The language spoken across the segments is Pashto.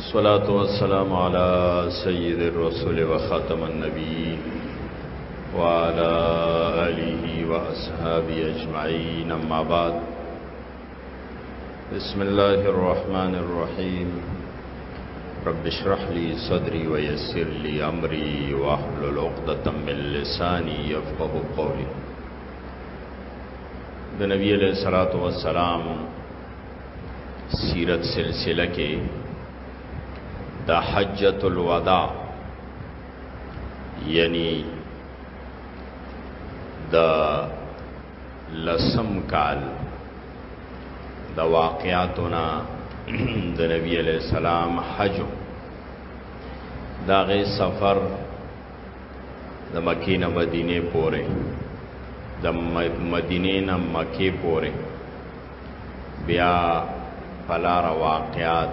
الصلاة والسلام على سید الرسول و خاتم النبی وعلى آله وأصحابه أجمعين أما بعد بسم الله الرحمن الرحيم رب اشرح لي صدري ويسر لي أمري واحلل عقدة من لساني يفقه قولي د نبی علیہ الصلوۃ والسلام سیرت سلسله کې د حجۃ الوداع یعنی د لسم کال د واقعاتنا د نبی علیہ السلام حج دا غي سفر د مکی نه مدینه پورې د مدینه نه مکی پورې بیا پلار واقعات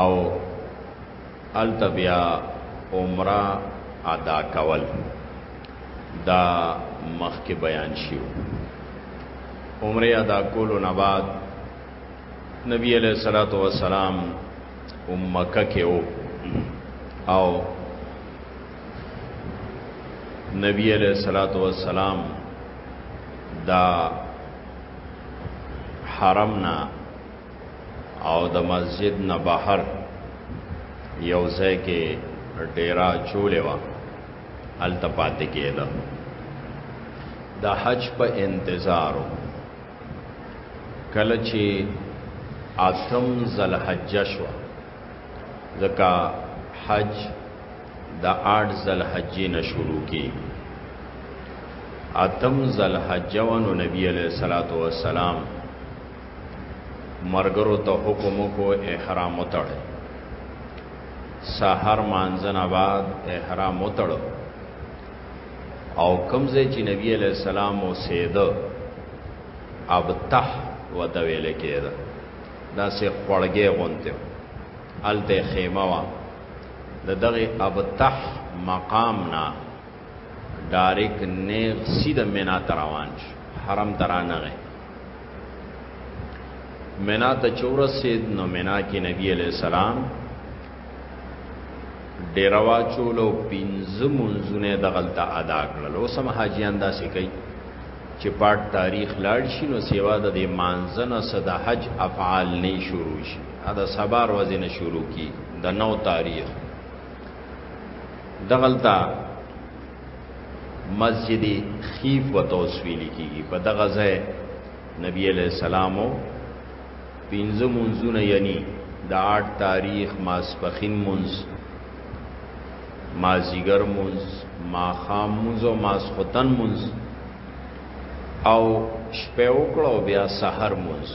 او التبیا عمره ادا کول دا مخکې بیان شیو عمره ادا کولو نه بعد نبی علیہ الصلوۃ والسلام مکه کې او او نبی علیہ الصلوۃ والسلام دا حرم نه او د مسجد نه بهر یو ځای کې ډیرا چولې و الته پاتې کېده د حج په انتظارو کله چې اتم ذل حج شو ځکه حج د آټ زل حجی نه شروع کی اتم زل حجونو نبی علیہ الصلات والسلام مرګرو ته حکم کو احرام وتړي سحر مانځنه بعد احرام وتړو او کمزه چې نبی علیہ السلام او سید ابتح وتویل کېده دا سه خړګې غونته الته خیمه وا د دغه ابتح مقام نه ډایرک نه سیده مینا ته روان شو حرم ته رانغی مینا ته چې ورسېد نو مینا کې نبی علی السلام ډیر واچولو پنځه منځونه د غلطه ادا کړل اوس هم حاجیان داسې کوي چې پاټ تاریخ لاړ شي نو سیوا د دې مانځنه صد حج افعال نه شروع شي دا سبار وزن شروع کی د نو تاریخ دغلتا مسجد خیف و توسویلی کیږي په دغه ځای نبی علیہ السلام پینځه منځونه یعنی د آټ تاریخ ماسپخین منځ مازیګر منځ ماخام منځ او ماسختن منځ او شپه وکړه او بیا سحر منځ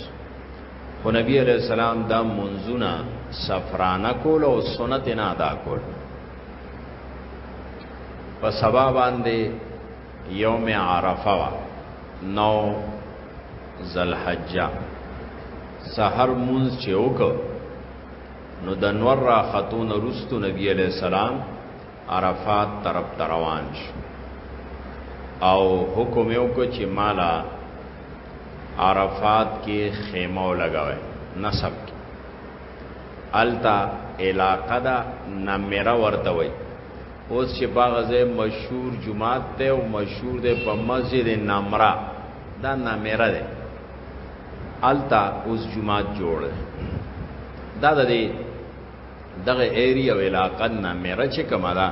خو نبی علیہ السلام دا منزونه سفرانه کول او سنت نه ادا کول په سبا باندې یوم عرفه وا نو ذلحجہ سحر منز چې وکړ نو د نور را خاتون رستو نبی علیہ السلام عرفات طرف تروان شو او حکم یو کو چې مالا عرفات کې خیمه لګوي نسب کې التا علاقه دا نمره ورته وي اوس چې باغزه مشهور جمعات ته او مشهور ده په مسجد نمره دا نمره ده التا اوس جمعات جوړ دا د دغه ایریا او علاقه نمره چې کومه ده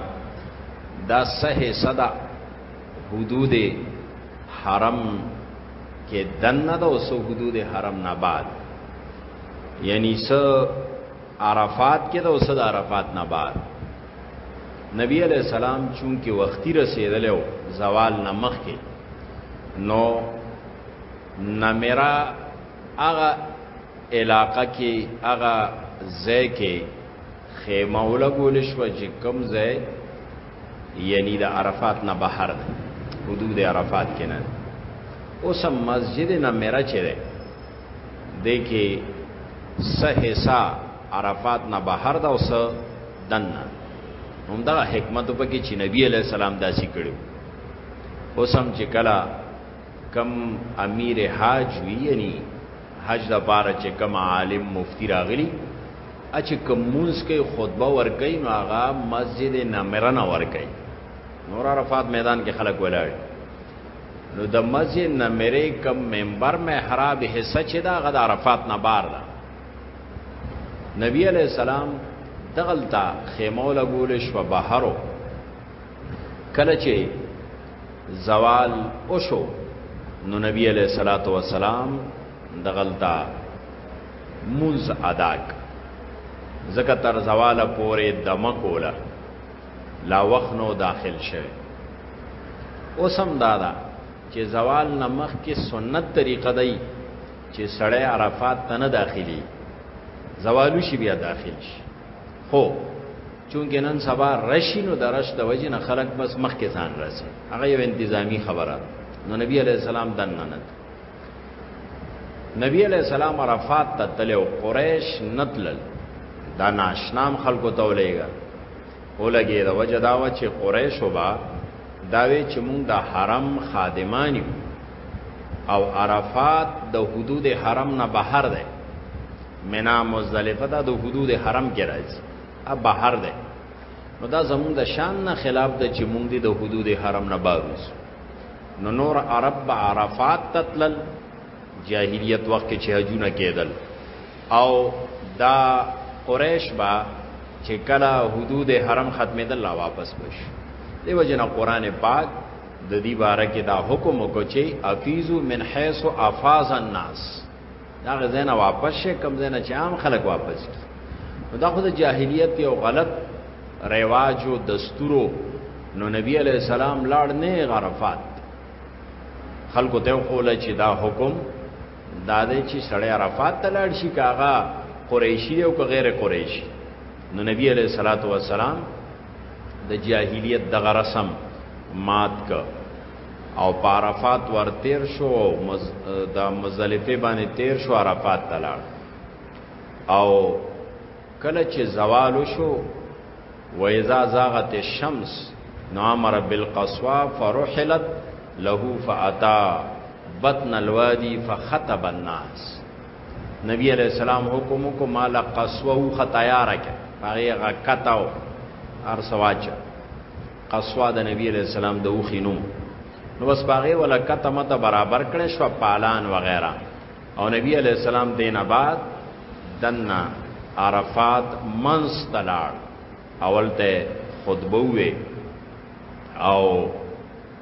دا صحه صدا حدود حرم کې دنه ده او سو حدود حرم نه بعد یعنی سو عرفات کې ده او سو عرفات نه بعد نبی علیہ السلام چون کې وختي رسیدل او زوال نه مخ کې نو نمیرا هغه علاقه کې هغه ځای کې خیمه ولګول شو چې کم ځای یعنی د عرفات نه بهر ده حدود عرفات کې نه اوس مسجد نمیره چې ده د کې سه حصہ عرفات نه بهر ده او سه دنه هم دا حکمت په کې چې نبی علی السلام داسې کړو اوس هم چې کلا کم امیر حاج وی یعنی حج د پاره چې کم عالم مفتی راغلی اچې که مونز کئی خطبه ورکئی نو آغا مسجد نمرن ورکئی نور عرفات میدان کې خلق ولاړ نو د مسجد نمرې کم ممبر محراب حصہ چې دا غد عرفات نه بار ده نبی علیہ السلام دغلتا خیمه لګول شو بهرو کله چې زوال او شو نو نبی علیہ الصلوۃ والسلام دغلتا منز اداک زکه تر زواله پورې دمه کوله لا وخت نو داخل شوه اوسم دادا چې زوال نمخ کې سنت طریقه دی چې سړی عرفات ته نه داخلي زوالو شي بیا داخل شي خو چونکه نن سبا رشی نو درش د وجه نه خلق بس مخ کې ځان راسي هغه یو انتظامی خبره نو نبی علی السلام دننه نبی علیہ السلام عرفات ته تلو قریش نتلل دا ناشنام خلکو ته ولېګا ولګي دا وجه دا و چې قریش وبا داوی چې مونږ د حرم خادمان یو او عرفات د حدود حرم نه بهر ده منا مزدلفه دا د حدود حرم کې راځي ا بهر ده نو دا زمونږ د شان نه خلاف ده چې مونږ د حدود حرم نه باروز نو نور عرب به عرفات ته تلل جاهلیت وخت کې چې حجونه کېدل او دا قریش با چې کله حدود حرم ختمېدل لا واپس بش دیو جنا قران پاک د دې باره کې دا حکم وکړي افیزو من حيث افاز الناس دا غزا نه واپس شي کم زنه چې عام خلک واپس کی دا خو د جاهلیت یو غلط رواج او دستورو نو نبی علی السلام لاړ نه عرفات خلکو ته خول چې دا حکم دا دی چې سړی عرفات ته لاړ شي کاغه قریشی او که غیر قریشی نو نبی علیہ الصلوۃ والسلام د جاهلیت دغه رسم مات ک او په عرفات ور تیر شو او مز... د مزدلفه باندې تیر شو عرفات تلاړ او کله چې زوال شو و اذا زاغت الشمس نامر بالقصوا فرحلت له فاتا بطن الوادي فخطب الناس نبی علیہ السلام حکم کو مال قصوه خطایا راکه هغه غکتاو ار سواچ قصوا د نبی علیہ السلام د وخینو نو بس باغې ولا کته مت برابر کړي شو پالان وغیرہ او نبی علیہ السلام دین آباد دنا عرفات منس تلاړ اول ته خطبه وې او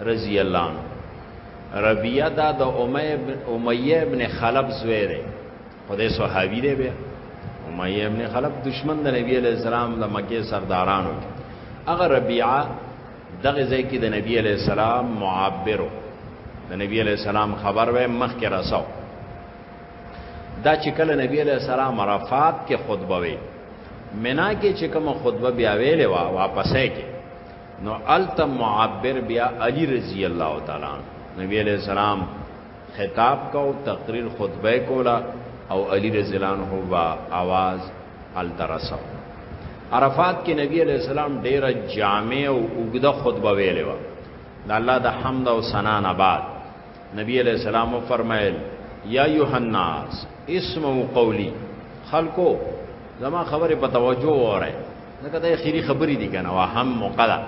رضی الله عنه ربیعه دا د امیه ابن خلب زوی دی خدای صحابي دی بیا امیه ابن خلب دشمن د نبی علی السلام د مکه سردارانو هغه ربیعه دغه ځای کې د نبی علی السلام معبرو د نبی علی السلام خبر وې مخ کې راسو دا چې کله نبی علی السلام عرفات کې خطبه وې منا کې چې کوم خطبه بیا ویلې وا واپسې کې نو التم معبر بیا علی رضی الله تعالی نبی علیہ السلام خطاب کو تقریر خطبه کولا او علی رضی الله عنه با आवाज الترسو عرفات کې نبی علیہ السلام ډیره جامع او اوږده خطبه ویلې و د الله د حمد او ثنا نه بعد نبی علیہ السلام فرمایل یا یوحناس اسمو قولی خلکو زما خبره په توجه وره لکه دا اخیری خبرې دي کنه وا هم موقع ده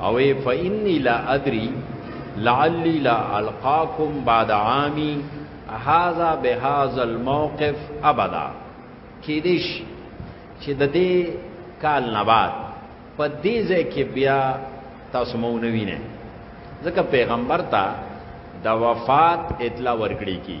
او فإني لا أدري لعلي لا ألقاكم بعد عامي هذا بهذا الموقف ابدا کې دیش چې د دې کال نه بعد په دې ځای کې بیا تاسو مو نه وینئ ځکه پیغمبر ته د وفات اطلاع ورکړي کی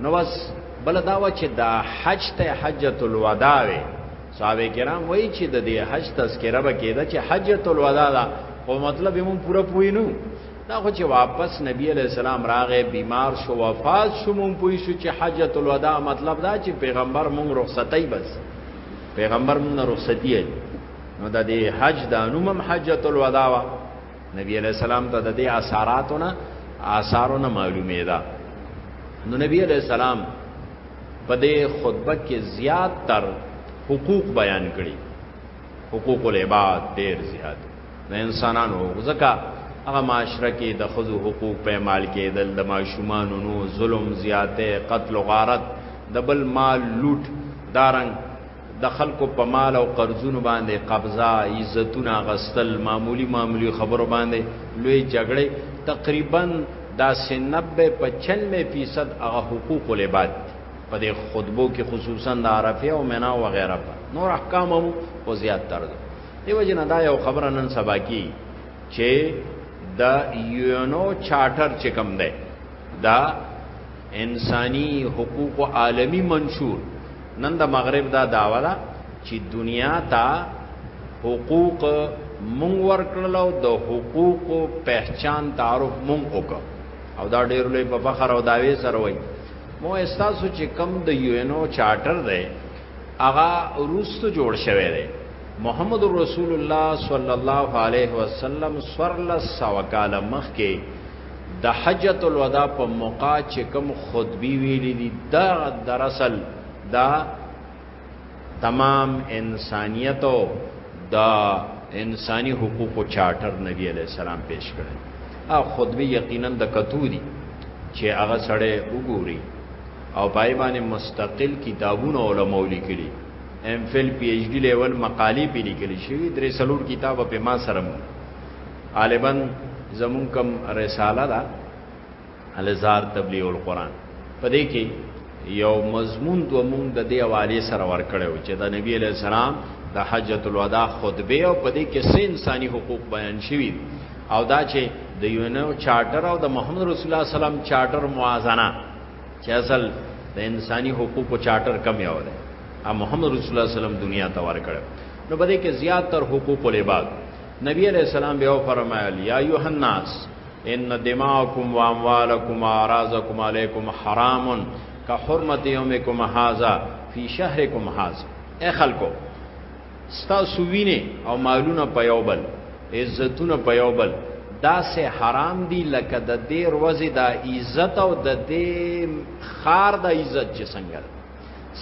نو بس بل دا و چې دا حج ته حجۃ الوداع وي صحابه کرام وایي چې د دې حج تذکره به کېده چې حجۃ الوداع دا او مطلب یې مون پوره پوی نو دا خو چې واپس نبی علی السلام راغې بیمار شو وفات شو مون پوی شو چې حجۃ الوداع مطلب دا چې پیغمبر مون رخصتای بس پیغمبر مون رخصتی نو د دې حج د انومم حجۃ الوداع نبی علیہ السلام ته د دې اثراتونه آثارونه معلومه ده نو نبی علیہ السلام په دې خطبه کې زیات تر حقوق بیان کړي حقوق العباد ډیر زیات د انسانانو ځکه هغه معاشره کې د خزو حقوق په مال کې دل د ماشومانو نو ظلم زیاته قتل غارت د بل مال لوټ دارنګ د خلکو په مال او قرضونو باندې قبضه، عزتونه غستل، معمولی معمولی خبرو باندې لوی جګړې تقریبا دا 90 په 96% هغه حقوق العباد په دې خطبو کې خصوصا د عرفه او مینا او غیره په نور احکام هم او زیات تر دي دیو جن دا یو خبره نن سبا کی چې د یونو چارټر چې کوم ده دا انساني حقوق عالمی منشور نن د مغرب دا داوا ده چې دنیا ته حقوق مونږ ورکړل او د حقوق پہچان تعارف مونږ وکړ او دا ډېر لوی په فخر او داوی سره وای مو احساسو چې کم د یو ان او چارټر دی هغه روست جوړ شوی دی محمد رسول الله صلی الله علیه وسلم سورل سوکال مخ کې د حجت الوداع په موقع چې کوم خطبي ویلي دي دا در اصل دا تمام انسانیت او دا انساني حقوقو چارټر نبی علی السلام پیش کړی او خطبه یقینا د کتو دي چې هغه سړی وګوري او پای باندې مستقل کتابونه علماء لیکلي ایم فل پی ایچ ډی لیول مقالې پې لیکل شوی درې سلور کتابه په ما سره مو غالبا زمون کوم رساله ده الزار تبلیغ القرآن په دې کې یو مضمون دو مونږ د دې حواله سره ورکړیو چې د نبی علی السلام د حجۃ الوداع خطبه او په دې کې سه انساني حقوق بیان شوي او دا چې د یونو چارټر او د محمد رسول الله سلام چارټر موازنه چې اصل د انساني حقوقو چارټر کم یو دی ا محمد رسول الله سلام دنیا ته ورکړ نو بده کې زیات تر حقوق العباد نبی علیہ السلام بیا فرمایل یا ایها الناس ان دماءکم واموالکم واعراضکم علیکم حرام کحرمت یومکم هذا فی شهرکم هذا اے خلکو ستاسو وینه او مالونه په یو بل عزتونه په یو بل دا سه حرام دی لکه د دې ورځې د عزت او د دې خار د عزت چې څنګه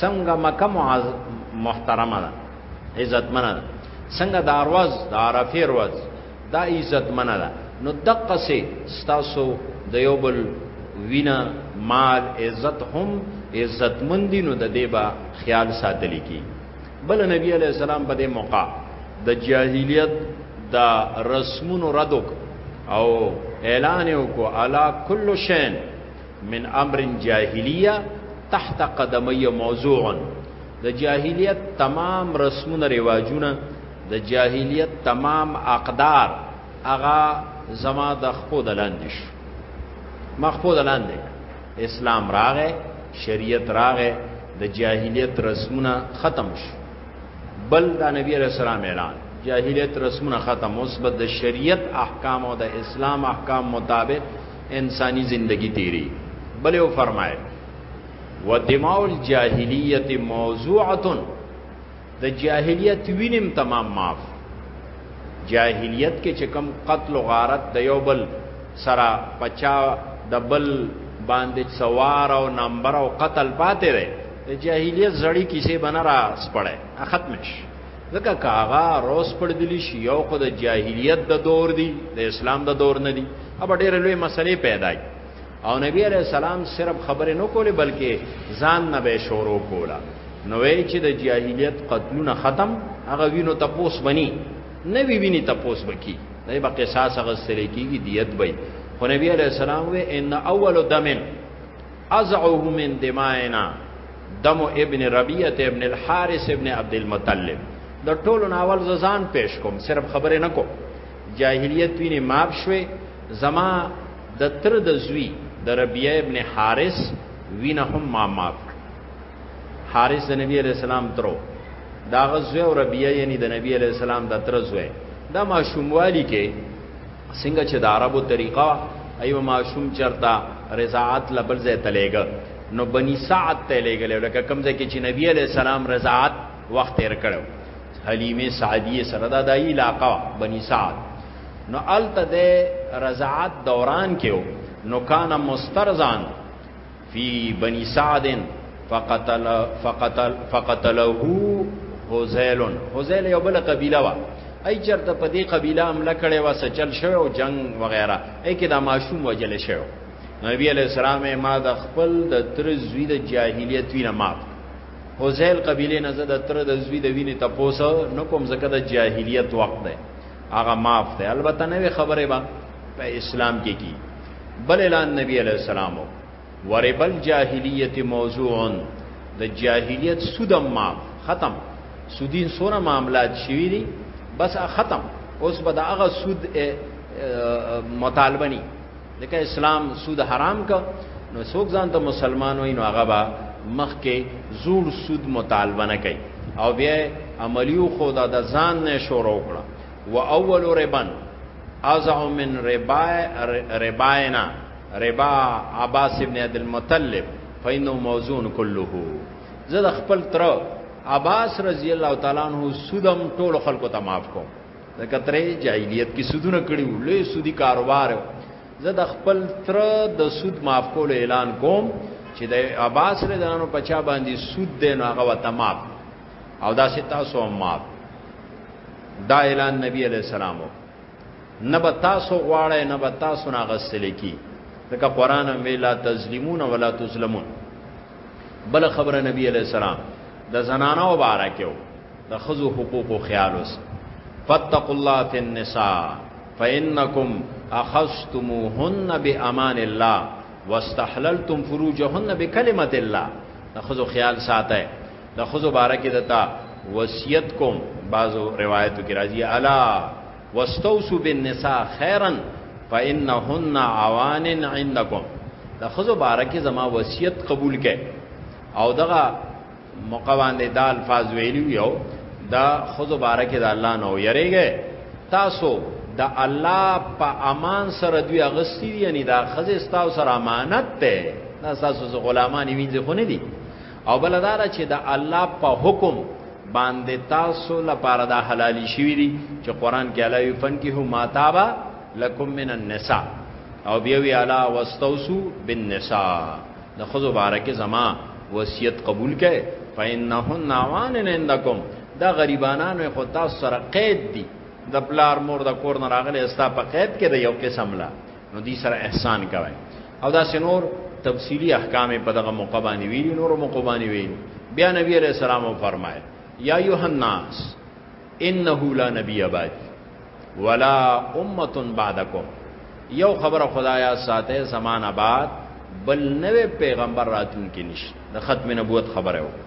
څنګه مکه معز محترمه ده عزتمنه ده څنګه د اروز د عرفه روز دا عزتمنه ده نو دقه سي ستاسو د یو بل وینا مال عزت هم عزت مندي نو د دې با خیال ساتل کی بل نبی علی السلام په دې موقع د جاهلیت د رسمونو ردوک او اعلان وکړو علا کل شین من امر جاهلیه تحت قدمی موضوع د جاهلیت تمام رسمونه رواجونه د جاهلیت تمام اقدار اغا زما د خپو د لاندې شو ما خپو د لاندې اسلام راغې شریعت راغې د جاهلیت رسمونه ختم شو بل دا نبی علیہ السلام اعلان جاهلیت رسمونه ختم اوس بد د شریعت احکام او د اسلام احکام مطابق انسانی زندگی تیری بلې او فرمایي و دماء الجاهلیت موضوعه د جاهلیت وینم تمام معاف جاهلیت کې چې کم قتل او غارت د یو بل سره پچا د بل باندې سوار او نمبر او قتل پاتې دی د جاهلیت زړی کیسه بنرا سپړې ختم شي ځکه کاغه روس پر دلی شي یو خو د جاهلیت د دور دی د اسلام د دور نه دی اب ډېر لوی مسلې پیدا کی او نبی علیہ السلام صرف خبره نه کوله بلکې ځان نه به شروع کوله نو ویل چې د جاهلیت قتلونه ختم هغه وینو تپوس بنی نه وی ویني تپوس بکی نه به قصاص هغه سره کیږي دیت به خو نبی علیہ السلام وی ان اول دمن ازعه من دمائنا دم ابن ربیعه ابن الحارث ابن عبد المطلب د ټولو ناول ززان پیش کوم صرف خبره نه کوم جاهلیت ویني ماب شوي زما د تر د زوی د ربیعه ابن حارث وینه هم ما ماب حارث د نبی علیہ السلام ترو دا غزوه او ربیعه یعنی د نبی علیہ السلام د تر زوی دا ما شوموالی کې څنګه چې د عربو طریقه ایو ماشوم چرتا رضاعت لبل زې تلېګ نو بني سعد ته لېګل لکه کوم ځای کې چې نبی عليه السلام رضاعت وخت تیر کړو حلیمه سعدیه سره دا د علاقہ بني سعد نو الته د رضاعت دوران کې نو کان مسترزان فی بنی سعد فقتل فقتل فقتله حزیل حزیل یو بل قبیله وا ای چرته په دې قبیله حمله کړې و سچل شوی او جنگ وغیرہ ای کې دا ماشوم وجل شوی نبی علیہ السلام ما د خپل د تر زوی د جاهلیت وینه مات حزیل قبیله نه زده تر د زوی د وینې تپوسه نو کوم زکه د جاهلیت وخت ده هغه معاف ده البته نه خبره با په اسلام کې کی بل اعلان نبی علیہ السلام وربل جاهلیت موضوع د جاهلیت سودم ما ختم سودین سونه معاملات شوی دي بس ختم اوس به د هغه سود مطالبه ني ځکه اسلام سود حرام کا نو څوک ځان ته مسلمان وای نو هغه به مخ کې زور سود مطالبه نه کوي او بیا عملیو خدا د ځان نه شروع کړه و اول ربن ازع من ربا رباینا ربا عباس ابن عبد المطلب فینو موزون كله زه د خپل تر عباس رضی الله تعالی عنہ سودم ټول خلکو ته معاف کوم د کترې جاهلیت کې سودونه کړی و لوی سودی کاروبار زه د خپل تر د سود معاف کول اعلان کوم چې د عباس رضی الله عنه په چا باندې سود دی نو هغه وته معاف او دا سی تاسو امات دا اعلان نبی علیہ السلام نه به تاسو غواړی نه به تاسو نه غسل کی ځکه قران هم ویلا تظلمون ولا تظلمون بل خبره نبی علیہ السلام د زنانو مبارکو د خزو حقوق او خیال اوس فتقوا الله فی النساء فانکم اخذتموهن بامان الله واستحللتم فروجهن بكلمه الله د خزو خیال ساته د خزو باره کې دتا وصیت کوم بعضو روایتو کې راځي الا واستوصوا بالنساء خیرا فانهن عوان عندكم د خزو باره کې زما وصیت قبول کړي او دغه مقوان د الفاظ ویلی یو دا خزو باره کې د الله نو یریږي تاسو د الله په امان سره دوی اغستی یعنی دا خزه ستاسو سره امانت ده دا تاسو غلامان وینځ خو نه دي او بل دا ده چې د الله په حکم باندې تاسو لپاره دا حلال شي دي چې قران کې الله یې فن کې هو ماتابا لکم من النساء او بیا وی الا واستوسو بالنساء د خزو بارکه زما وصیت قبول کړي فإنهن عوان عندكم دا غریبانانو خو تاسو سره قید دي د پلار مور د کور نه راغلي استا په قید کې د یو قسم لا نو دې سره احسان کوي او دا سنور تفصیلی احکام په دغه موقع باندې ویلي نور موقع باندې ویلي بیا نبی علیہ السلام فرمایي یا ایه الناس انه لا نبی بعد ولا امه بعدکم یو خبر خدایا ساته زمانہ بعد بل نوې پیغمبر راتون کې نشته د ختم نبوت خبره وکړه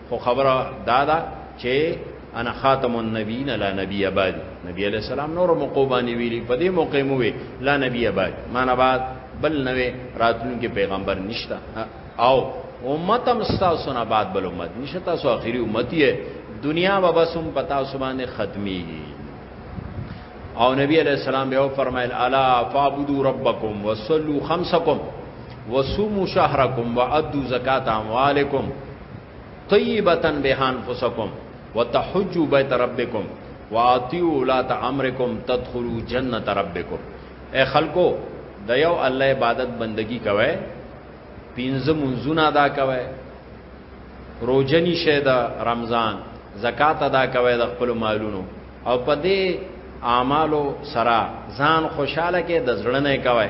خو خبره دا ده چې انا خاتم النبیین لا نبی بعد نبی علیہ السلام نور مقوبانی ویلی په دې موقع مو وی لا نبی بعد معنا بعد بل نوې راتلونکي پیغمبر نشتا او امت هم تاسو نه بعد بل امت نشتا تاسو اخیری امت یې دنیا و بس هم پتا سو باندې ختمي او نبی علیہ السلام به فرمایل الا فعبدوا ربکم وصلوا خمسکم وصوموا شهرکم وادوا زکات اموالکم طیبه بها انفسکم وتحجوا بیت ربکم واطیعوا ولات امرکم تدخلوا جنت ربکم اے خلکو د یو الله عبادت بندگی کوي پینځه منځونه ادا کوي روزنی شه د رمضان زکات ادا کوي د خپل مالونو او په دې اعمالو سره ځان خوشاله کې د زړه نه کوي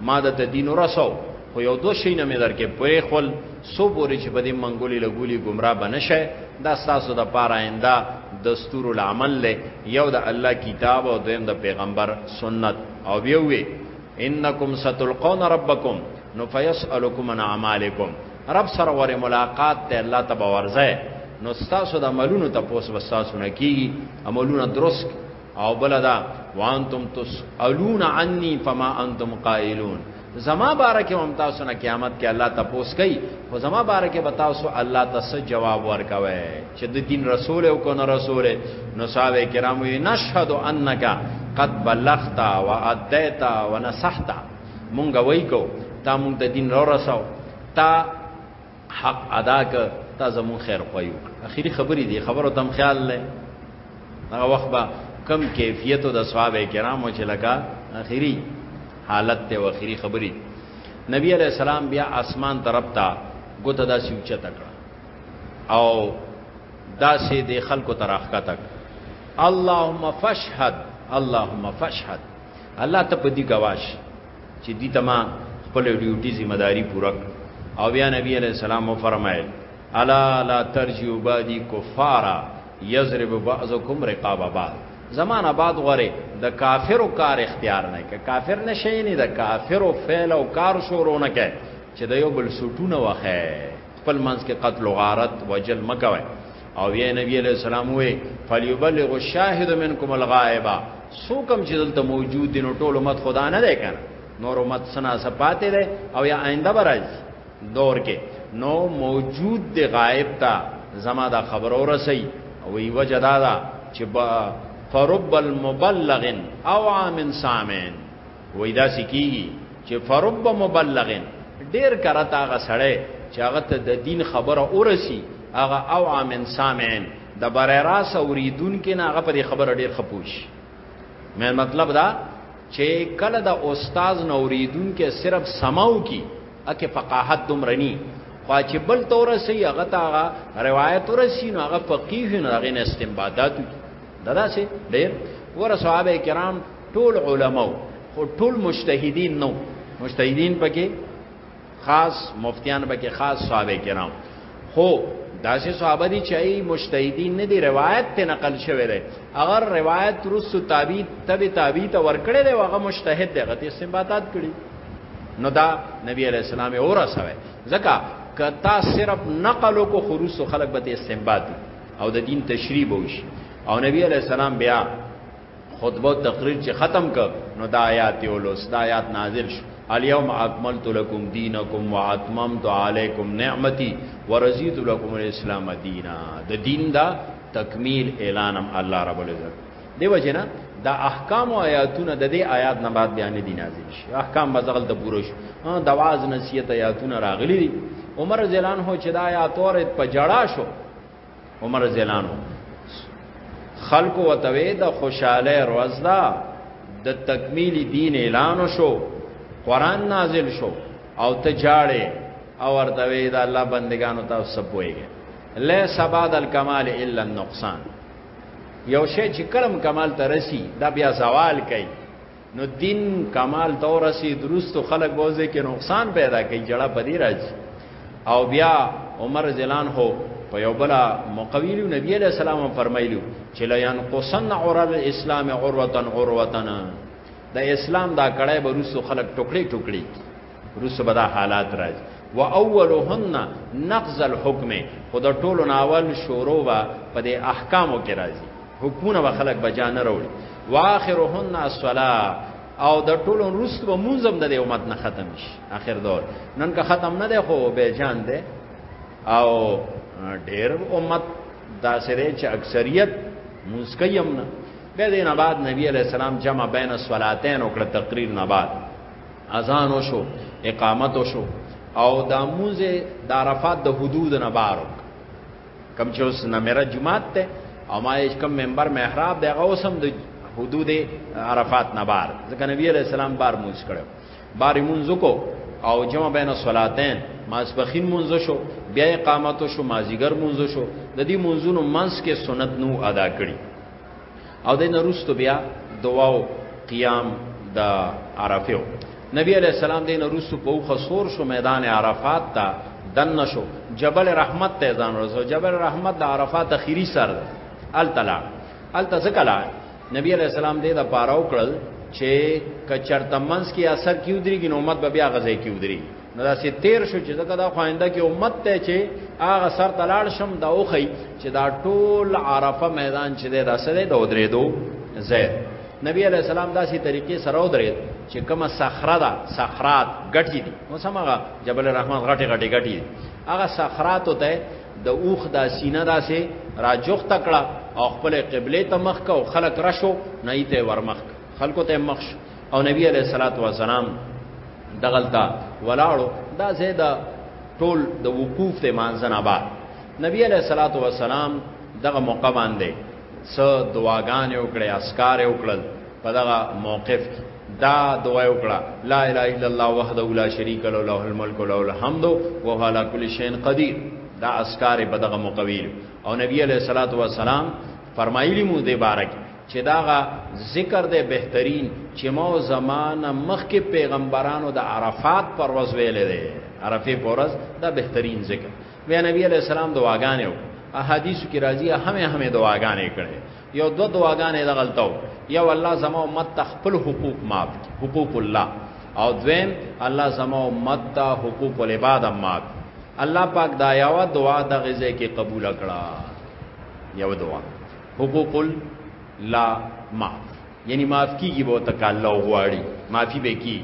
ما د تدین ورسو خو یو دو شي نه مې درکې پرې خپل سو پورې چې په دې منګولې لګولي گمراه بنشه دا ساسو د پاره آینده دستور العمل له یو د الله کتاب او دویم د پیغمبر سنت او ویوي انکم ستلقون ربکم نو فیسالکم عن اعمالکم رب سره ور ملاقات ته الله تبارک ورځه نو تاسو د عملونو تاسو وساسونه کی عملونه درست او بلدا وانتم تسالون عني فما انتم قائلون زما بارکه هم تاسو نه قیامت کې الله تپوس کوي خو زما بارکه به تاسو الله تاسو جواب ورکوي چې د دین رسول او کو نه رسول نو صاحب کرام وی نشهد انک قد بلغت و ادیت و نصحت مونږ وای کو تا مونږ د دین را رسو تا حق ادا ک تا زمون خیر خوایو اخیری خبرې دی خبرو تم خیال لې هغه وخت با کم کیفیت د اصحاب کرامو چې لکه اخیری حالت ته اخیری خبرې نبی علیہ السلام بیا اسمان طرف ته ګوته دا سوچه تکړه او دا سه د خلکو تراخکا تک اللهم فاشهد اللهم فاشهد الله ته په دې گواش چې دې تما خپل ډیوټي ذمہ داری پوره او بیا نبی علیہ السلام و فرمایل الا لا ترجو بادی کفارا یضرب بعضکم رقاب بعض زمان آباد غره د کافر او کار اختیار نه کې کافر نشي نه د کافر او فعل او کار شورونه کې چې د یو بل سټونه وخه خپل منځ کې قتل غارت وجل مکوي او یې نبی علیہ السلام وې فلیبلغ الشاهد منکم الغائبا سوکم چې دلته موجود دي نو ټول امت خدا نه دی کنه نور امت سنا سپاتې دی او یا آینده برای دور کې نو موجود دی غائب تا زما دا خبر اورسي او وی وجدا دا چې فرب المبلغ او عام سامن وای دا سکیږي چې فرب مبلغن ډیر کرته هغه سړی چې هغه ته د دین خبره اورسی هغه او عامن سامعين د برای راس اوریدون کې نه هغه په خبره ډیر خپوش مې مطلب دا چې کله د استاد نوریدون کې صرف سماو کی اکه فقاهت دوم رنی خو چې بل تور سي هغه تا روایت ورسي نو هغه فقيه نه غن استنباطات ددا سي ډېر ور صحابه کرام ټول علماو خو ټول مجتهدین نو مجتهدین پکې خاص مفتیان پکې خاص صحابه کرام خو داسې صحابه دي چې مجتهدین نه دي روایت ته نقل شوی دی اگر روایت رسو تابع تبع تابع ته ورکړی دی هغه مجتهد دی غته استنباطات کړی نو دا نبی علیہ السلام اور سره ځکه کتا صرف نقل کو خروس خلق به استنباط او د دین تشریح وشي او نبی علیہ السلام بیا خطبه او تقریر چې ختم ک نو دا آیات اولس دا آیات نازل شو الیوم اکملت لکم دینکم واتممت علیکم نعمتي ورزیت لکم الاسلام دینا د دین دا تکمیل اعلانم الله رب العزت دیو جنا دا احکام او آیاتونه د دې آیات نه بعد بیان دي نازل شي احکام مزغل د پوره شو دا واز نصیحت آیاتونه راغلي دي عمر زلان هو چې دا آیات اور په جړا شو عمر رضی الله عنه خلق وتوی د خوشاله روز دا د تکمیل دین اعلان شو قران نازل شو او ته جاړې او ورته وی دا الله بندگانو ته سپويږي لا سباد الکمال الا النقصان یو شی چې کلم کمال ته رسی دا بیا زوال کوي نو دین کمال ته ورسې درست خلک بوزي کې نقصان پیدا کوي جړه پدی راځي او بیا عمر زلان هو په یو بل مقویل نبی علیہ السلام فرمایلی چې لا ينقصن عرى الاسلام عروه عروه د اسلام دا کړه به روسو خلک ټوکړي ټوکړي روس به دا حالات راځي و اولهن نقض الحكم خود ټولو ناول شورو با په دې احکامو کې راځي حکمونه به خلک بجانه وروړي واخرهن الصلاه او د ټولو روس به منظم د امت نه ختم شي اخر دور نن که ختم نه دی خو به جان دی او ډېر امت دا سره چې اکثریت مسکیم نه به دینه بعد نبی علی السلام جمع بین الصلاتین او کړه تقریر نه بعد اذان وشو اقامت وشو او دا موزه د عرفات د حدود نه بارو کم چې اوس نمره جمعات ته او ما یې کم منبر محراب دی هغه اوسم د حدود عرفات نه بار ځکه نبی علیہ السلام بار موز کړو بار مونږ کو او جمع بین الصلاتین ماسبخین مونږ شو بیا اقامت شو مازیګر مونږ شو د دې مونږونو منس کې سنت نو ادا کړی او دین روستو بیا دعاو قیام د عرفه نبی علیہ السلام دین روستو په خسور شو میدان عرفات ته دن شو جبل رحمت ته ځان رسو جبل رحمت د عرفات اخیری سر التلا الته زکلا نبی علیہ السلام دې د پاره وکړل چې کچرتمنس کې اثر کیو دري ګنومت به بیا غزې کیو دري نو دا سي تیر شو چې زکه دا خوانده کې امت ته چې هغه سر تلاړ شم دا اوخی چې دا ټول عرفه میدان چې دا سره د ودرې دو زید نبی علی السلام دا سي طریقې سره ودرې چې کومه صخره ده صخرات غټي دي نو سمغه جبل الرحمن غټي غټي غټي هغه صخرات ته د اوخ دا سینه دا سي راجوخ تکړه او خپل قبله ته مخ کو خلق رشو نه ایته ورمخ خلکو ته مخ شو او نبی علیہ الصلوۃ والسلام دغلتا ولاړو دا زیدا ټول د وقوف ته مانځنه با نبی علیہ الصلوۃ والسلام دغه موقع باندې س دعاګان یو کړي اسکار یو کړل په دغه موقف دا دعا یو کړه لا اله الا الله وحده لا شریک له له الملک له الحمد وهو على كل شيء قدير دا اسکار په دغه مقویل او نبی علیہ الصلوۃ والسلام فرمایلی مو دی بارک چې داغه ذکر دی بهترین چې مو زمانه مخکې پیغمبرانو د عرفات پر ورځ ویلې دی عرفه پر ورځ دا بهترین ذکر بیا نبی علی السلام دعاګانې وکړه احادیث کی راځي همه همه دعاګانې کړي یو دو دعاګانې د غلطو یو الله زما امت ته خپل حقوق معاف کړي حقوق الله او دویم الله زما امت ته حقوق العباد معاف الله پاک دا یو دعا د غزه کې قبول کړه یو دعا حقوق لا معاف یعنی معاف کیږي به ته کاله غواړي معافي به کی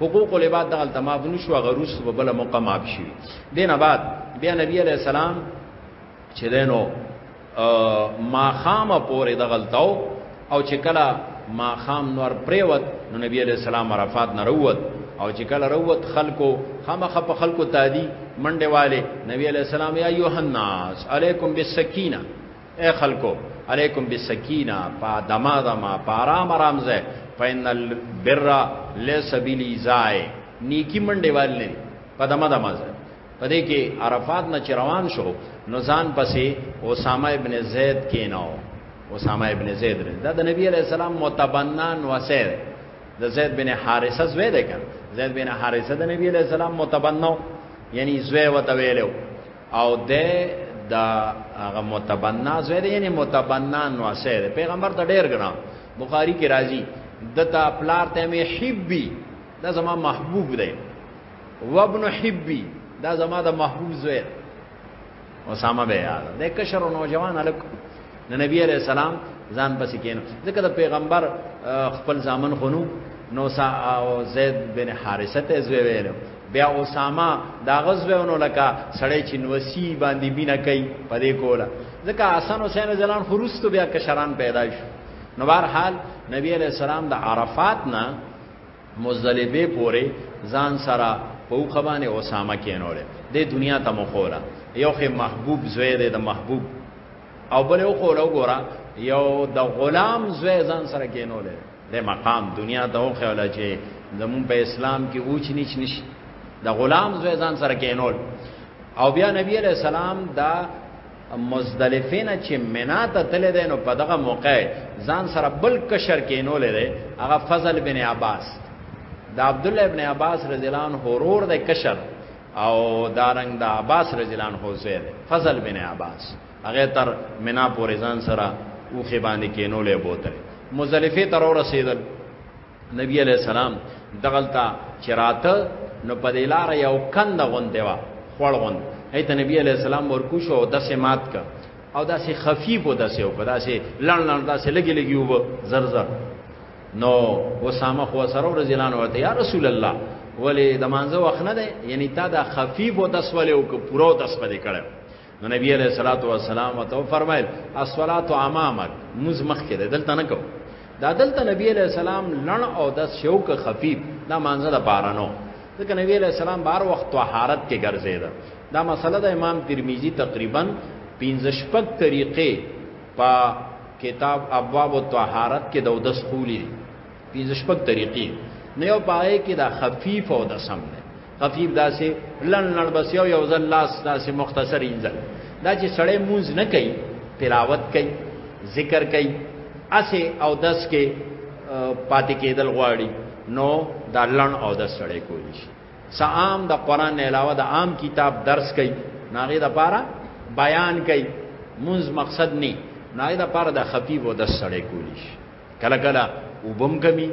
حقوق العباد دغه تماف نشو غروس په بل موقع معاف شي دینه بعد بیا نبی علی السلام چې دینو ما خام پورې دغه تاو او چې کله ما خام نور پریوت نو نبی علی السلام عرفات نه روت او چې کله روت خلکو خامخ په خلکو تادی منډه والے نبی علی السلام یا یوحنا علیکم بالسکینه اے خلکو علیکم بالسکینه پا دما دما پا آرام آرام زه فین البر لیس بلی زای نیکی منډه وال نه پا دما دما زه پدې کې عرفات نه چروان شو نو ځان پسې اسامه ابن زید کیناو اسامه ابن زید دا د نبی علی السلام متبنان وسیر د زید بن حارثه زوی دی کړ زید بن حارثه د نبی علی السلام متبنو یعنی زوی وته ویلو او د دا هغه متبنا زوی دی یعنی متبنا نو سره پیغمبر ته ډیر ګران بخاری کې راځي دتا پلار ته می حبی دا زما محبوب دی وابن حبی دا زما د محبوب زوی اسامه به یاد د کشر نوجوان الک د نبی عليه السلام ځان پس کینو ځکه د پیغمبر خپل ځامن خونو نو سا او زید بن حارثه ته زوی ویلو بیا اسامه دا غزوونو لکه سړی چې نوسی باندې بینه کوي په دې کوله ځکه حسن حسین زلان خروستو بیا کشران پیدا شو نو بهر حال نبی علیہ السلام د عرفات نه مزدلفه پورې ځان سره په اوخه باندې اسامه کینول د دنیا ته مخوله یو خې محبوب زوی دی د محبوب او بل یو خوله وګوره یو د غلام زوی ځان سره کینول د مقام دنیا ته وخوله چې زمون په اسلام کې اوچ نیچ نش د غلام زوی ځان سره کینول او بیا نبی علیہ السلام دا مزدلفه نه چې منا ته تللی دی نو په دغه موقع ځان سره بل کشر کینولې دی هغه فضل بن عباس د عبد الله ابن عباس رضی الله عنه ورور دی کشر او دارنګ د عباس رضی الله عنه زوی فضل بن عباس هغه تر منا پورې ځان سره اوخه باندې کینولې بوتل مزدلفه تر ورسېدل نبی علیہ السلام دغلتا چراته نو په دې لار یو کند غوندې وا خړ غوند ایت نبی علیہ السلام ورکو شو د سمات کا او دا سه خفیف و دا سه په دا سه لړ لړ دا سه لګي لګي و زر زر نو وسامه خو سره ورزلان ورته یا رسول الله ولی د مانزه وخت نه ده یعنی تا دا خفیف و داس ولی او که پورو داس پدې کړو نو نبی علیہ الصلوۃ والسلام ته فرمایل الصلات امامک مز مخ کې دلته نه کو دا دلته نبی علیہ السلام لړ او د شوک خفیف دا مانزه د بارانو ځکه نبی علیہ السلام بار وخت طهارت کې ګرځیدا دا مسله د امام ترمذی تقریبا 15 شپږ طریقې په کتاب ابواب الطهارت کې د ودس خولي 15 شپږ طریقې نه یو پای کې دا خفیف او د سم نه خفیف داسې لن لن بس یو یو ځل لاس داسې مختصر انځل دا چې سړی مونږ نه کوي تلاوت کوي ذکر کوي اسه او دس کې پاتې کېدل غواړي نو دا لن او دس سړی کولی شي سام د قران نه علاوه د عام کتاب درس کوي ناغه د پاره بیان کوي مونږ مقصد نه ناغه د پاره د خفیف او دس سړی کولی شي کله کله وبم کمی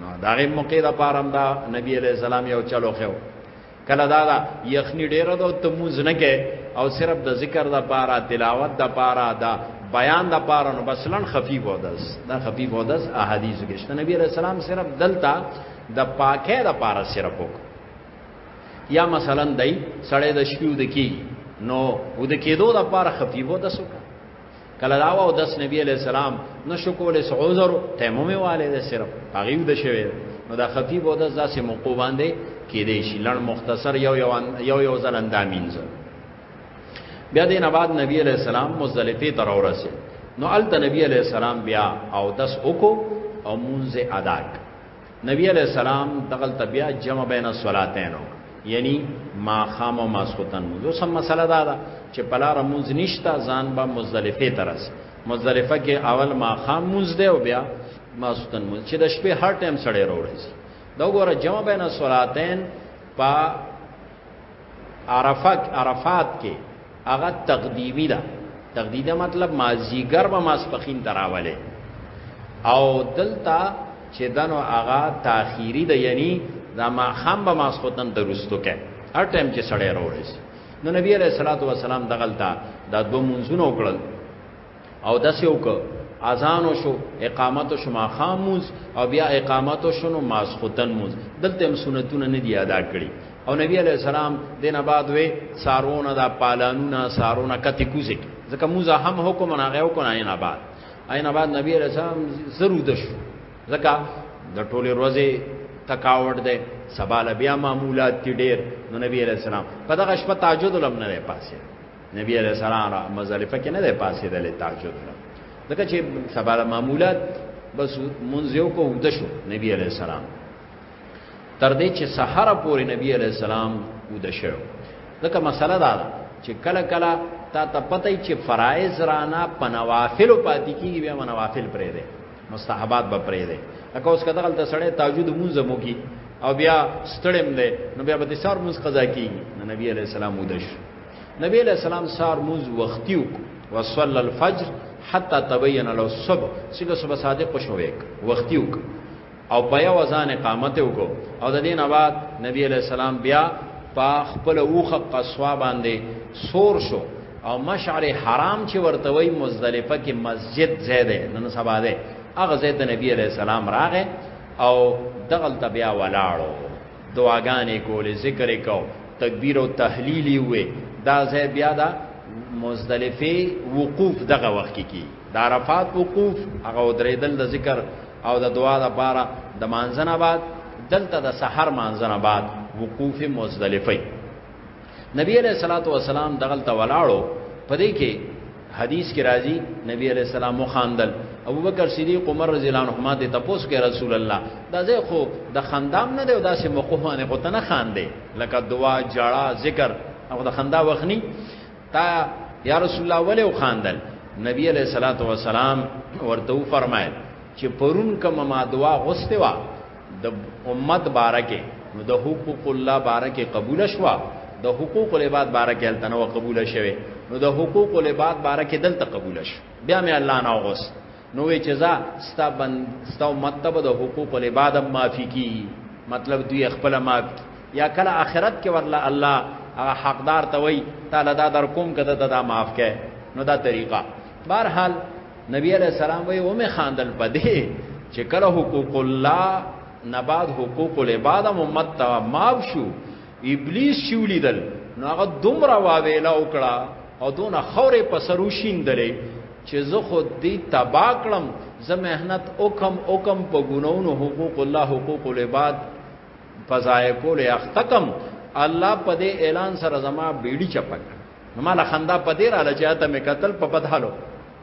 نو دا غي موقع د پارم دا نبی علیہ السلام یو چلو خو کله دا دا یخنی ډیره ده ته مونږ نه کې او صرف د ذکر د پاره تلاوت د پاره دا بیان د پاره نو بس لن خفیف ودس دا خفیف ودس احادیث کې شته نبی علیہ السلام صرف دلتا د پاکه د پاره صرف وک یا مثلا دای سړی د شپې ود کی نو ود کېدو د پاره خفیف ودس وک کله دا او داس نبی علی السلام نشو کولای س عذر تیمم والے د صرف هغه د شوی نو دا خفیف او داس داسې موقو باندې کې دی شي لړ مختصر یو یو یو یو ځل اندامینځ بیا دین بعد نبی علی السلام مزدلفه تر اورسه نو ال د نبی علی السلام بیا او داس وکو او مونږه ادا کړ نبی علیہ السلام دغل تبیا جمع بین الصلاتین یعنی ما خام او ماسختن مو سم مسله دا ده چې پلار مونږ نشتا ځان به مزدلفه ترس مزدلفه کې اول ما خام مونږ دی او بیا ماسختن مونږ چې د شپې هر ټایم سړی راوړي دا وګوره جمع بین الصلاتین په عرفه عرفات کې هغه تقدیمی ده تقدیمی ده مطلب مازیګر به ماسپخین تراوله او دلته چې دنو هغه تاخیری ده یعنی دا ما خام به ماسختن درستو کې هر ټایم چې سړی راوړي نو نبی علیہ الصلوۃ والسلام دغلتا دا دو منځونه وکړل او داسې وکړه اذان شو اقامت شو ماخام موز او بیا اقامت شو نو ماسختن موز دلته هم سنتونه نه دی ادا کړی او نبی علی السلام دینه بعد وی سارونه دا پالانونه سارونه کتی کوزه ځکه موزه هم حکم نه غو کنه نه بعد اینه بعد نبی علی السلام زرو دش ځکه د ټوله ورځې تکاوت ده سباله بیا معمولات ډیر نو نبی علی السلام په دغه شپه تاجد لم نه پاسه نبی علیہ السلام را مزدلفه کې نه دی پاسې دلې تهجد نه ځکه چې سبا معمولات بس مونږ یو کو وګد شو نبی علیہ السلام تر دې چې سحر پورې نبی علیہ السلام وګد شو ځکه مسله دا ده چې کله کله تا ته پته چې فرایز رانا پنوافل پاتې کیږي بیا منوافل پرې ده مستحبات به پرې ده اکه اوس کداغل ته سړی تهجد مونږ مو کی او بیا ستړم ده نو بیا به د سار مونږ قضا کیږي نبی علیہ السلام ودش نبی علیہ السلام سار موز وختیو وصلی الفجر حتا تبین له صبح سیګه صبح صادق شویک وختیو او بیا وزن اقامت وکاو او د دین بعد نبی علیہ السلام بیا په خپل اوخه قصوا باندې سور شو او مشعر حرام چې ورته وای مزدلفه کې مسجد زیاده نن سبا ده هغه زید نبی علیہ السلام راغه او دغل تبیا ولاړو دعاګانې کولې ذکر یې کو تکبیر او تحلیل یې وې دا ځای بیا دا مزدلفه وقوف دغه وخت کې کی د عرفات وقوف هغه درېدل د ذکر او د دعا لپاره د مانځنه بعد دلته د سحر مانځنه بعد وقوف مزدلفه نبی علیہ الصلوۃ والسلام دغلت ولاړو پدې کې حدیث کې راځي نبی علیہ السلام مخاندل ابو بکر صدیق عمر رضی الله عنهما ته تپوس کې رسول الله دا زه خو د خندام نه دی او داسې موقوف باندې خو تنه خاندې لکه دعا جړه ذکر او د خندا وخني تا یا رسول الله ولې وخاندل نبی علیہ الصلوۃ والسلام ورته فرمایل چې پرون کوم ما دعا غوسته وا د امت بارکه نو د حقوق الله بارکه قبول شوا د حقوق العباد بارکه التنو قبول شوه نو د حقوق العباد بارکه دلته قبول شو بیا مې الله نه غوس نو وی جزا ستا بند ستا امت ته د حقوق العباد معافي کی مطلب دوی خپل معاف یا کله اخرت کې ورله الله هغه حقدار ته وی تعالی دا در کوم کده دا معاف کړي نو دا طریقه بهرحال نبی علیہ السلام وی او می خاندل پدې چې کله حقوق الله نباد حقوق العباد امت ته ماب شو ابلیس شولیدل نو هغه دومره واویلا وکړه او دون خورې په سروشیندلې چې زه خو دې تبا کړم زه مهنت وکم وکم په ګناونو حقوق الله حقوق العباد فزای کول اختکم الله په دې اعلان سره زما بیړی چپک نو مال خندا په دې رااله چې ته مې قتل په بدحالو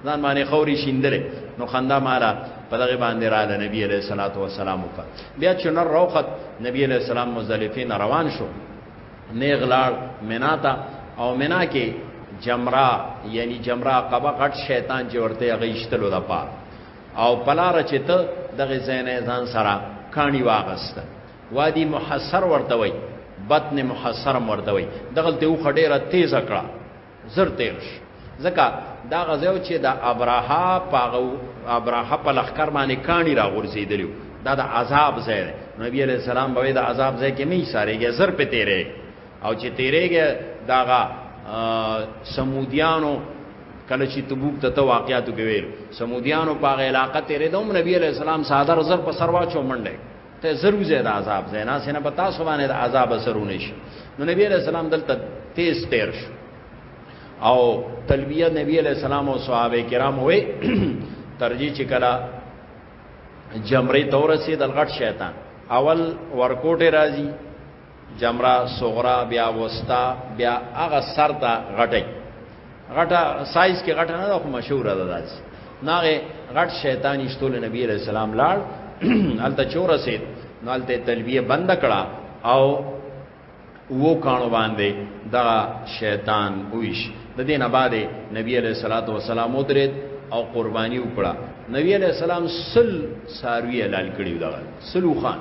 ځان باندې خوري شیندلې نو خندا مالا په دغه باندې را ده نبی عليه الصلاه والسلام په بیا چې نور روخت نبی عليه السلام مزدلفین روان شو نیغ لاړ مینا ته او مینا کې جمرا یعنی جمرا قبا غټ شیطان چې ورته غیشتلو د پار او پلار چې ته دغه زینې ځان سره کانی واغسته وادي محصر ورته وای بطن محصر ورته وای دغلته و خډیره تیز کړه زر تیر شو ځکه دا غزیو چې د ابراها پاغو ابراها په لخر باندې کانی را غورځیدلیو دا د عذاب ځای دی نبی علیہ السلام به د عذاب ځای کې نه ساريږي زر په تیرې او چې تیرېږي داغه سمودیانو کله چې تبوک ته ته واقعاتو کې ویل سمودیانو په علاقه تیرې دوم نبی علیہ السلام صادر زر په سروا چومنډه ته زر وځه د عذاب زینا سینه په تاسو باندې د عذاب اثرونه شي نو نبی علیہ السلام دلته تیز تیر شو او تلبیه نبی علیہ السلام او صحابه کرام وې ترجی چې کلا جمره تورسه د غټ شیطان اول ورکوټه راځي جمره صغرا بیا وستا بیا هغه سر ته غټي غټه سایز کې غټه نه خو مشهور ده داس ناغه غټ شیطان اشتول نبی علیہ السلام لاړ الته چور سید نو الته تلبیه بند کړه او وو کانو باندې دا شیطان ویش د دې نه بعد نبی علیہ الصلوۃ والسلام ودرید او قربانی وکړه نبی علیہ السلام سل ساروی حلال کړی دا سلو خان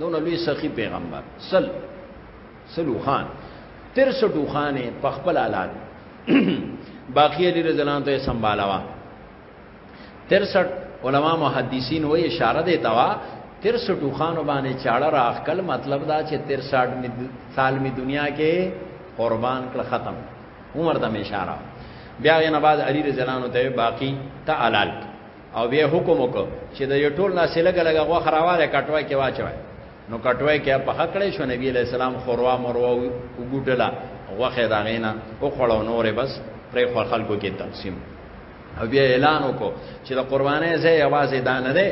دونه لوی سخی پیغمبر سل سلو خان تر سټو خانه په خپل حالات باقی علی رضی الله عنه ته سنبالوا تر سټ علما محدثین وې اشاره دی توا تر سټو خان باندې چاړه راخ کل مطلب دا چې تر سټ می سال می دنیا کې قربان کړ ختم عمر ته اشاره بیا یې نه بعد علی رضی الله عنه ته باقی تعالی او بیا حکم وکړ چې د یو ټول ناسې لګ لګ غو خراواله کټوي کې واچوي نو کټوي کې په حق کړي شو نبی علیہ السلام خوروا مروا وګټلا غوخه دا غینا او خړو نورې بس پرې خو خلکو کې تقسیم او بیا اعلان وکړو چې د قربانې ځای आवाज دا نه دی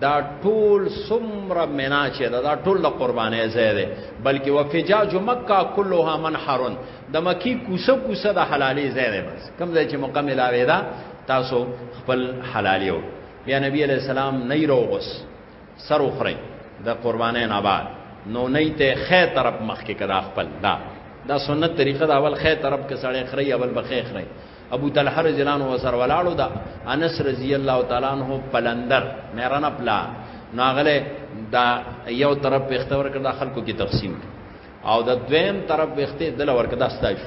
دا ټول سمر منا چې دا, دا ټول د قربانې ځای دی بلکې وفجاج مکه كلها منحرن د مکی کوسه کوسه د حلالې ځای دی بس کم ځای چې مکمل اوی دا تاسو خپل حلال یو بیا نبی علیہ السلام نه روغس سر وخره د قربانې نه بعد نو نه ته خې طرف مخ کې کړه خپل دا دا سنت طریقه دا اول خې طرف کې سړې خري اول بخې خري ابو طلحه رضی الله عنه وسر ولاړو دا انس رضی الله تعالی عنہ پلندر مېرانه پلا ناغله دا یو طرف په اختور کړه خلکو کې تقسیم او دا دویم طرف په اختې دل ورکړه ستایش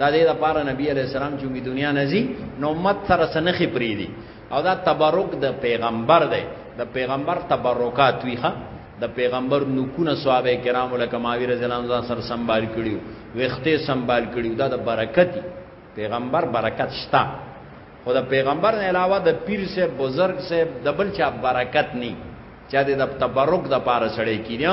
دا دې د پاره نبی علی السلام چې دنیا نزي نو امت سره سنخي پری دي او دا تبرک د پیغمبر دی د پیغمبر تبرکات ویخه د پیغمبر نکونه صحابه کرام لکه ماوی رضی الله عنه سره سنبال کړیو وخته سنبال کړیو دا د برکت پیغمبر برکت شتا خو د پیغمبر نه علاوه د پیر سے بزرگ سے دبل چا برکت نی چا دې د تبرک د پاره سړی کینی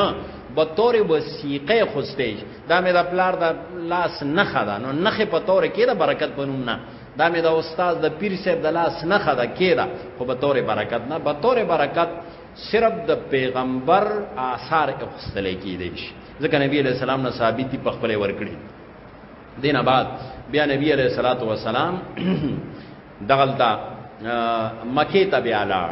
به تور وسیقه خوستې دا مې د پلار د لاس نه خدا نو نخې په تور کې د برکت بنوم نه دا مې د استاد د پیر صاحب د لاس نه خدا کېدا خو به تور برکت نه به تور برکت صرف د پیغمبر آثار اخستل کېدې شي ځکه نبی علیہ السلام نه ثابت دي په خپل ورکړي دینه بعد بیا نبی علیہ الصلوۃ والسلام دغلطه مکه ته بیا لاړ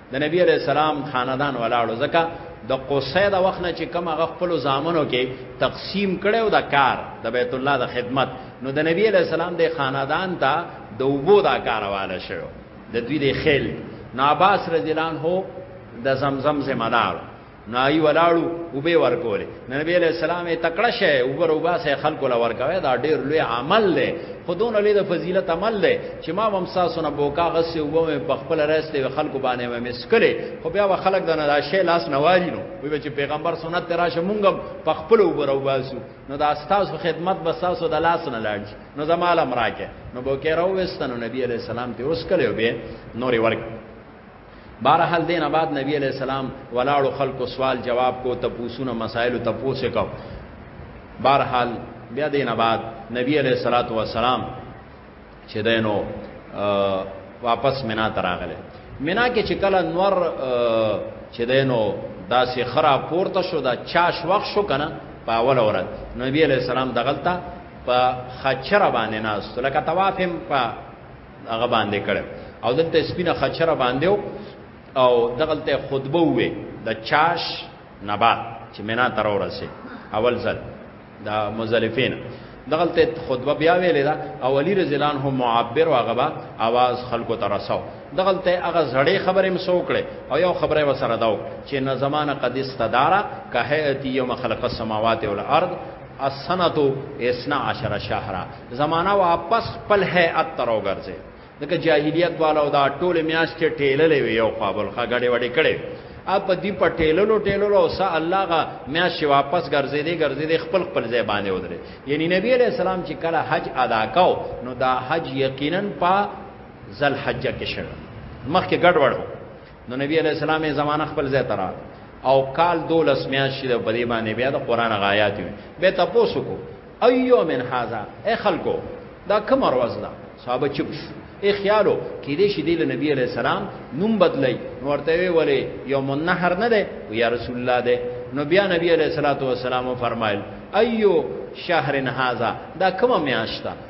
د نبی علی السلام خاندان ولاړو ځکه د قصې د وخت نه چې کوم هغه خپل زامنو کې تقسیم کړو د کار د بیت الله د خدمت نو د نبی علی السلام د خاندان ته د وبو دا کارواله شو د دوی د خیل نو عباس رضی الله عنه د زمزم ذمہ دار نای ولاړو وبې ورکولې نبی علیہ السلام یې تکړه شه اوبر وبا سه خلکو لا ورکوي دا ډیر لوی عمل دی خودون لوی د فضیلت عمل دی چې ما ممساسونه بوکا غسه وبم په خپل راسته خلکو باندې مې مسکلې خو بیا خلک د نه شی لاس نوالی نو وی چې پیغمبر سنت تراشه مونږ په خپل اوبر وباسو نو دا استاسو خدمت بس تاسو د لاس نه لاړ نو زماله مراکه نو بوکې راوستنو نبی علیہ السلام ته اوس کله وبې نوري ورک بهرحال دین آباد نبی علیہ السلام ولاړو خلکو سوال جواب کو تپوسونه مسائل تپوس کو بهرحال بیا دین آباد نبی علیہ الصلوۃ والسلام چې دینو واپس مینا تراغله مینا کې چې کله نور چې دینو داسې خرا پورته شو دا چاش وخت شو کنه په اول ورځ نبی علیہ السلام دغلطه په خچره باندې ناست لکه طواف هم په هغه باندې کړ او دلته سپینه خچره باندې او دغلته خطبه وې د چاش نبا چې مینا تر ورسه اول ځل د مزلفین دغلته خطبه بیا ویلې ده او علی رضی الله عنه معبر او غبا आवाज خلکو ته رساو دغلته هغه زړې خبرې مسو کړې او یو خبره وسره داو چې نه زمانہ قد استدارا کهیتی یوم خلق السماوات والارض السنه اسنا عشر شهرا زمانہ واپس خپل هيئت تر وګرځي دغه جاهلیت والا او دا ټول میاشت ټیللې وي یو خپل خګړې وړې کړي اپ دې په ټیللو ټیللو او سا الله غا میاشت واپس ګرځي دې ګرځي دې خپل خپل ځای باندې ودرې یعنی نبی علیہ السلام چې کله حج ادا کاو نو دا حج یقینا په ذل حجه کې شوه مخکې ګډوډ وو نو نبی علیہ السلام یې زمانہ خپل ځای ترا او کال دولس میاشتې د بری باندې بیا د قران غایات وي به تاسو کو ایو من هاذا اے خلکو دا کوم ورځ ده صحابه چپ شو اے خیالو کې دې شې د نبی علیہ السلام نوم بدلای نو ورته وی ولې یوم النحر نه ده یا رسول الله ده نو بیا نبی علیہ الصلوۃ والسلام فرمایل ایو شهر هاذا دا کوم میاشت ده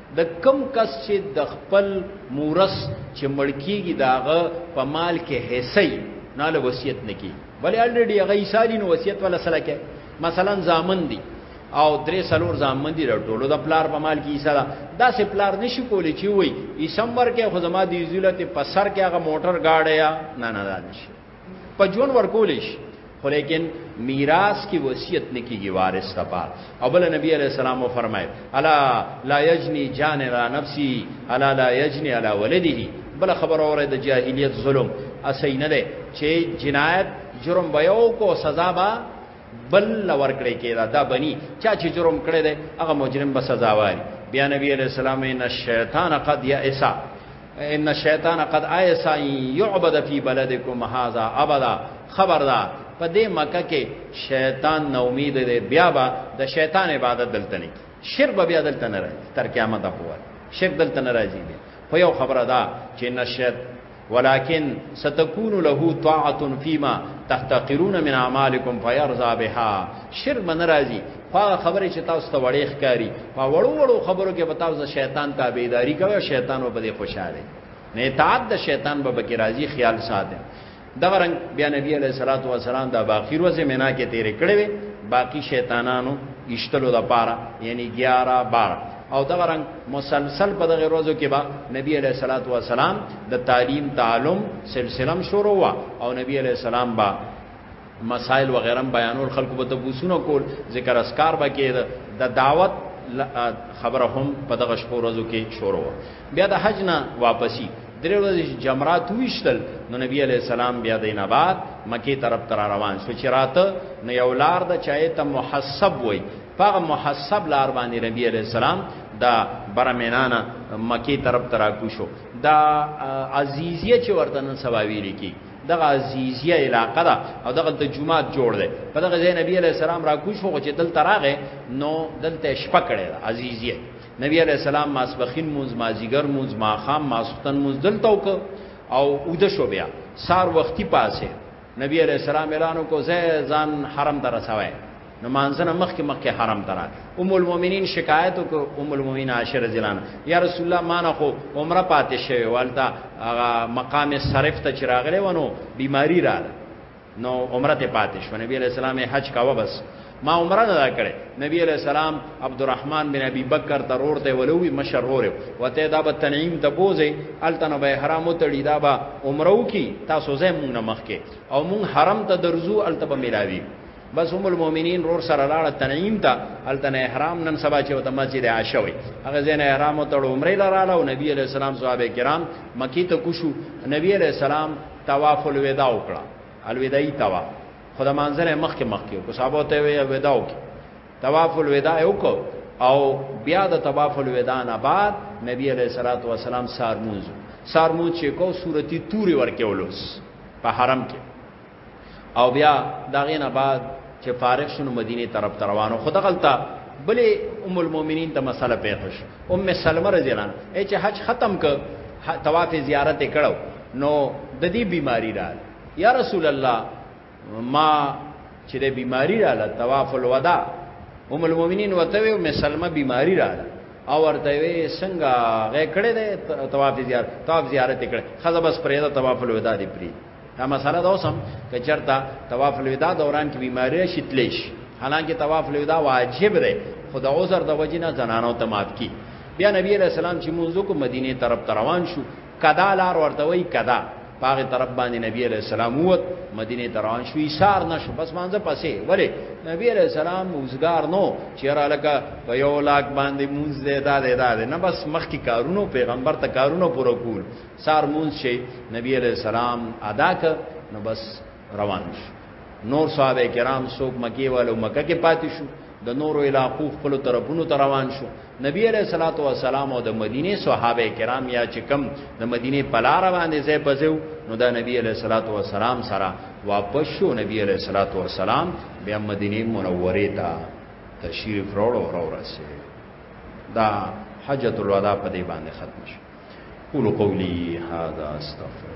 د کم کس چې د خپل مورس چې مړ کیږي د هغه په مال کې حصه وي نو هلته وصیت نه کیږي ولې الریډي هغه حصه دي نو وصیت ولا سره کوي مثلا ځامن دي او درې څلور ځامن دي ټولو د پلار په مال کې حصه ده داسې پلار نشي کولی چې وایي ایسمبر کې خو زما د یوزیلت په سر کې هغه موټر ګاډی یا نه نه دا نشي په ژوند ورکول شي خو لیکن میراث کی وصیت نکیږي وارث تپا او بل نبی علیہ السلام و فرمایل الا لا یجنی جان را نفسی الا لا یجنی علی ولده بل خبر اوره د جاهلیت ظلم اسی نه ده چې جنایت جرم ویو کو سزا با بل لور کړی کیدا دا بنی چا چې جرم کړی دی هغه مجرم به سزا وایي بیا نبی علیہ السلام ان الشیطان قد یئسا ان الشیطان قد آیسا یعبد فی بلدکم هذا ابدا خبردار په دې مکه کې شیطان نو امید دی بیا به د شیطان عبادت دلته نه شرک به بیا دلته نه راځي تر قیامت پورې شرک دلته نه راځي دی خو یو خبره ده چې نشد ولكن ستكون له طاعه فيما تحتقرون من اعمالكم فيرضى بها شرک من راضي هغه خبره چې تاسو ته وړې ښکاری په وړو وړو خبرو کې به تاسو شیطان تابعداري کوي شیطان به دې خوشاله نه اطاعت د شیطان به بکی راضي خیال ساته دا رنګ بیا نبی علیہ الصلوۃ والسلام دا باقی ورځ مینا کې تیرې کړې وي باقی شیطانانو اشتلو د پاره یعنی 11 12 او دا رنګ مسلسل په دغه ورځو کې با نبی علیہ الصلوۃ والسلام د تعلیم تعلم سلسله شروع وا او نبی علیہ السلام با مسائل وغیرہ بیانول خلکو به تبوسونه کول ذکر اسکار به کې د دعوت خبره هم په دغه شپو ورځو کې شروع بیا د حج نه واپسی درې ورځې جمرات ویشتل نو نبی علی السلام بیا د نه بعد مکی طرف تر روان شو چې راته نو یو لار د چای ته محسب وای هغه محسب لار باندې نبی علی السلام دا برمنانا مکی طرف تر کو شو دا عزیزیه چې ورته نن سبا ویل کی دغه عزیزیه علاقه ده او دغه ته جمعات جوړ دی په دغه ځای نبی علی السلام را کوش وو چې دلته راغې نو دلته شپه کړې ده عزیزیه نبی علی السلام ماسبخین مونږ مازیګر مونږ ماخام ماسختن مونږ دلته وک او اود شو بیا سار وختي پاسه نبی علی السلام اعلان کو زه ځان حرم درسوي نو مانځنه مخکې مخکې حرم ترا ام المؤمنین شکایت وکړ ام المؤمنین عائشه رضی الله عنها یا رسول الله مان خو عمره پاتې شوی والتا مقام صرف ته چراغله ونو بیماری را نو عمره ته پاتې شو نبی علیہ السلام حج کاوه بس ما عمره نه کړې نبی علیہ السلام عبدالرحمن بن ابي بکر ترور ته ولوي مشرور وته دا به تنعیم ته بوزي التنه به حرام وتړي دا به عمره کی تاسو زه مونږ نه مخکې او مونږ حرم ته درزو التبه ملاوي بس ام المؤمنین رور سره لاړه تنعیم ته التن احرام نن سبا چې وته مسجد عائشه وي هغه زین احرام او تړو عمره لاله او نبی علی السلام صحابه کرام مکی ته کوشو نبی علی السلام طواف الوداع وکړه الوداعی طواف خدای منظر مخ کې مخ کې کو صحابه ته وی وداع وکړه طواف الوداع وکړه او بیا د طواف الوداع نه بعد نبی علیہ الصلوۃ والسلام سارموز سارموز چې کو صورتي توري ورکه ولوس په حرم کې او بیا دا غینه بعد چې فارغ شنو مدینه طرف ته روانو خود غلطه بلې ام المؤمنین ته مسله پیښ شو ام سلمہ رضی الله عنها چې حج ختم ک طواف زیارت کړو نو د دې بیماری را یا رسول الله ما چې د بیماری را ل طواف الوداع ام المؤمنین وته وی ام سلمہ بیماری را ل او ورته وی څنګه غې کړې ده طواف زیارت طواف زیارت کړې خزه بس پرې ده طواف الوداع دی پرې دا مسله دا اوسم که چرته طواف الوداع دوران کې بیماری شي تلیش حالانکه طواف الوداع واجب دی خو د عذر د وجې نه زنانو ته معاف کی بیا نبی علیہ السلام چې موږ کو مدینه طرف روان شو کدا لار ورته وی کدا پاغه طرف باندې نبی علیہ السلام ووت مدینه ته روان شو ایثار نشو بس مانځه پسې ولی نبی علیہ السلام وزګار نو چیرې لکه په یو لاک باندې مونږ دې دا دې دا دې نه بس مخکې کارونو پیغمبر ته کارونو پوره کول سار مونز شي نبی علیہ السلام ادا ک نو بس روان شو نور صحابه کرام سوق مکی والو مکه کې پاتې شو د نورو علاقو خپل طرفونو ته روان شو نبی علیہ الصلوۃ والسلام او د مدینه صحابه کرام یا چې کم د مدینه په لار باندې ځای پځو نو د نبی علیہ الصلوۃ والسلام سره واپس شو نبی علیہ الصلوۃ والسلام بیا مدینه منوره ته تشریف راوړو راورسه دا حجت الوداع په دې باندې ختم شو قول قولی هذا استغفر